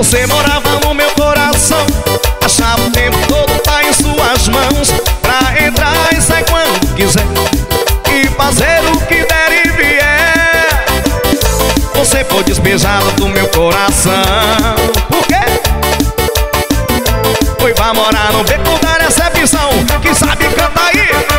Você morava no meu coração. Achava o tempo todo tá em suas mãos. Pra entrar e sair quando quiser. E fazer o que der e vier. Você foi despejado do meu coração. Por quê? Foi pra morar no beco da recepção. Que sabe cantar aí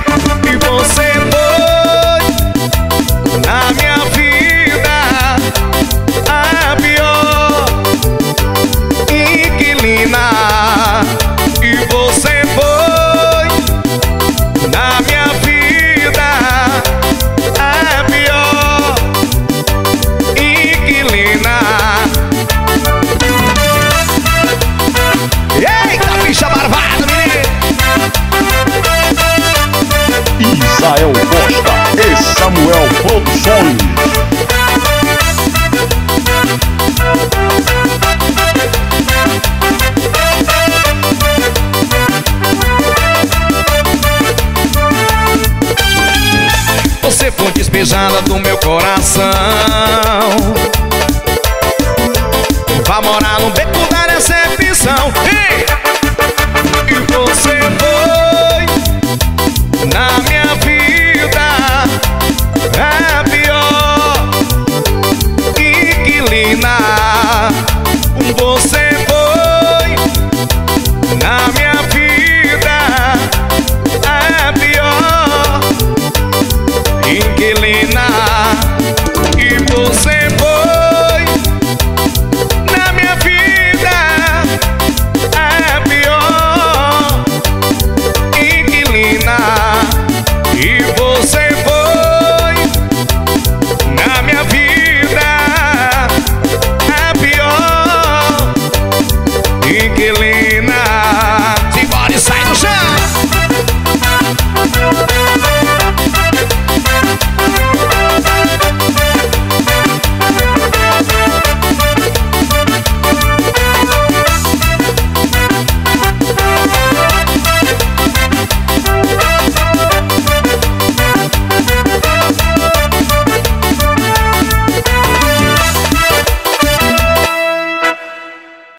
Samuel Produções. Você foi despejada do meu coração Vá morar no beco da recepção Ei!